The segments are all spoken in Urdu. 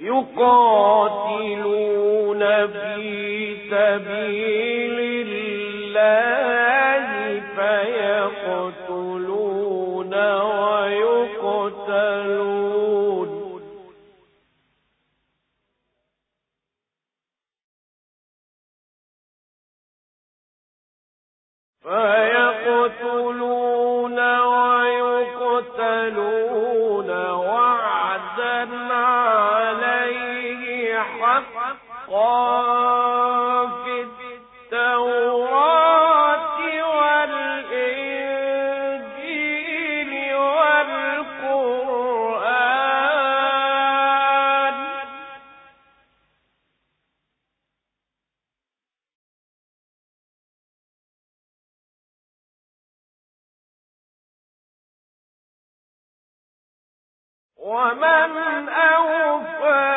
يقاتلون في سبيل الله. أوفى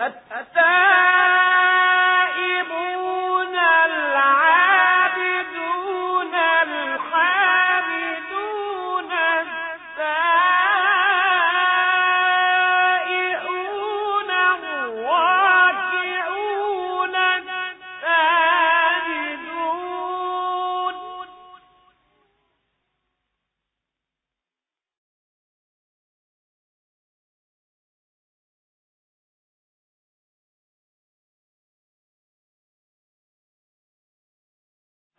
التائبون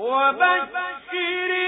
وبشر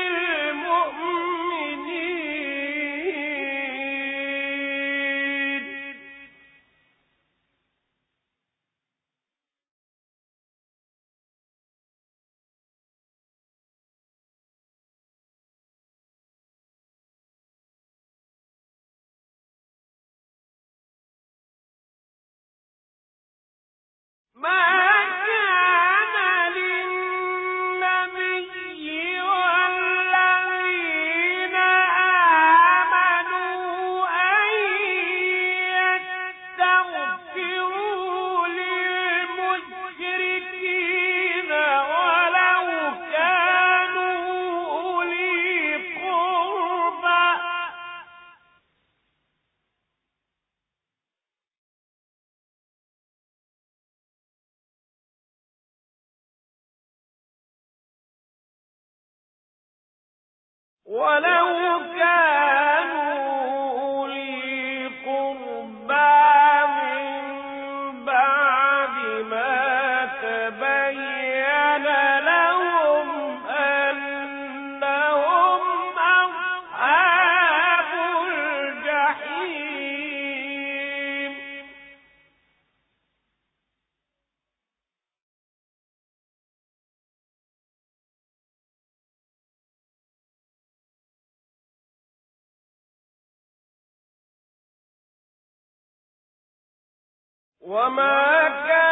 وما كان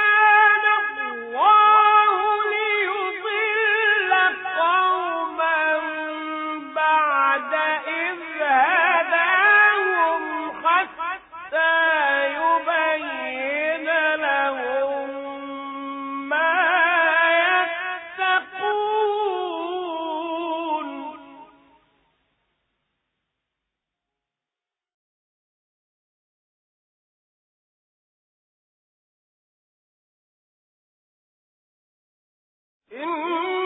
إن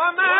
وما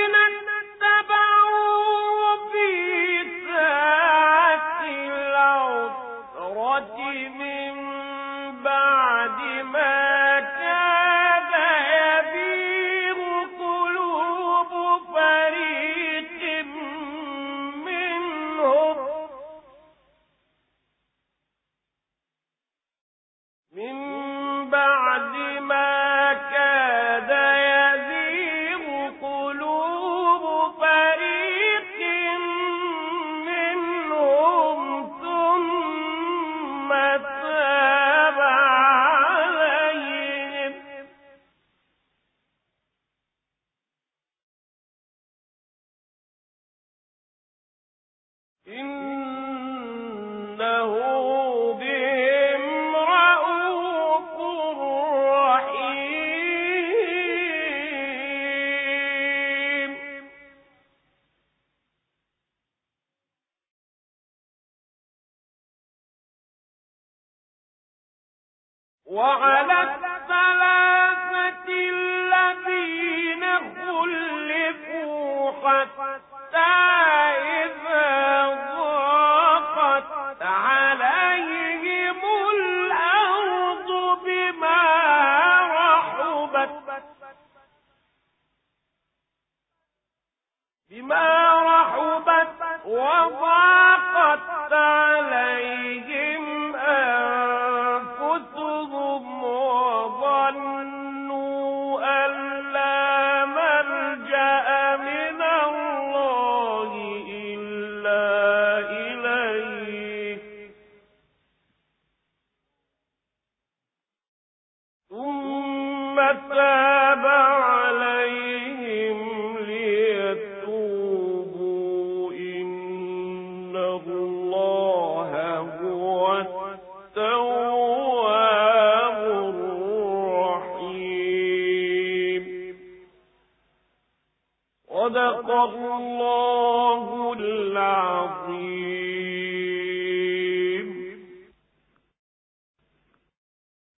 إن